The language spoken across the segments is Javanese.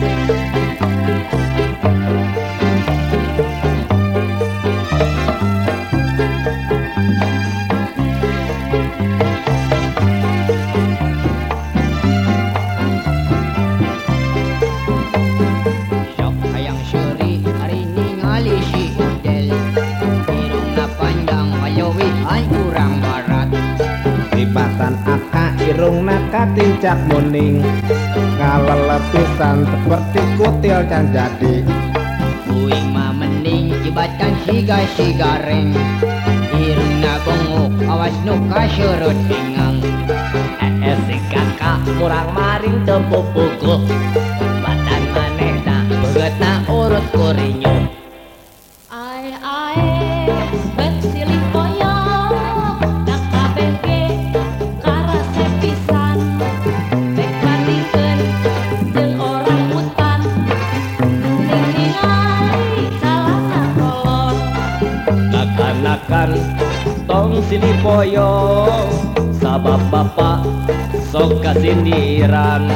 Música naka tincak muning ngalelepisan seperti kutil dan jadi. Buing mamening jibatan siga sigareng irung na bengok awas nuka surut ingang. Eh si kakak kurang maring tempuh buku badan maneh beget na urut kurinyo Ai ai sini poyo Sabab bapak sok kasindiran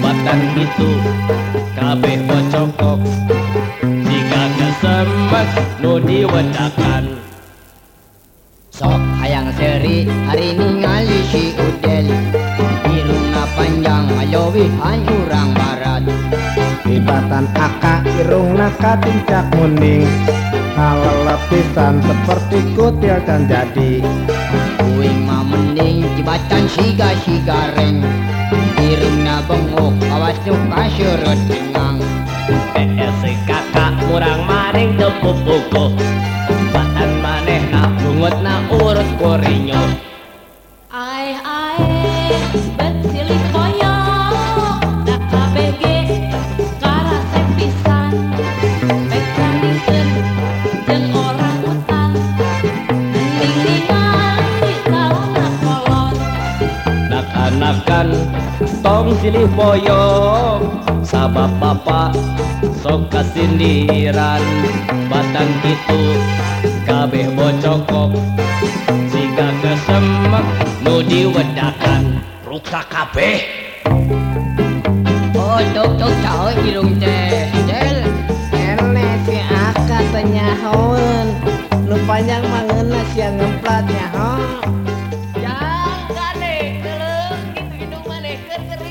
Batan itu kabeh bocokok. Jika kesemek nu diwedakan sok hayang seri hari ningali si udel. Irungna panjang ayowihan urang barat. Lipatan akak irung naka tincak muning ngalelepisan seperti kutil dan jadi. Buing mamening jibatan siga sigareng irungna bengok awas nuka surut ingang Eh si kakak kurang maring tempuh buku. Batan maneh na bungut na urut kurinyo Nak-anakan tong silih boyong. Sabab bapak sok kasindiran Batang itu kabeh bocokok. Jika kesemek nu diwedakan Ruka kabeh. Oh tuk tuk caoi irung teh del ene si akak tanya haun nu panjang mangeuna sia ngemplatnya ho ver qué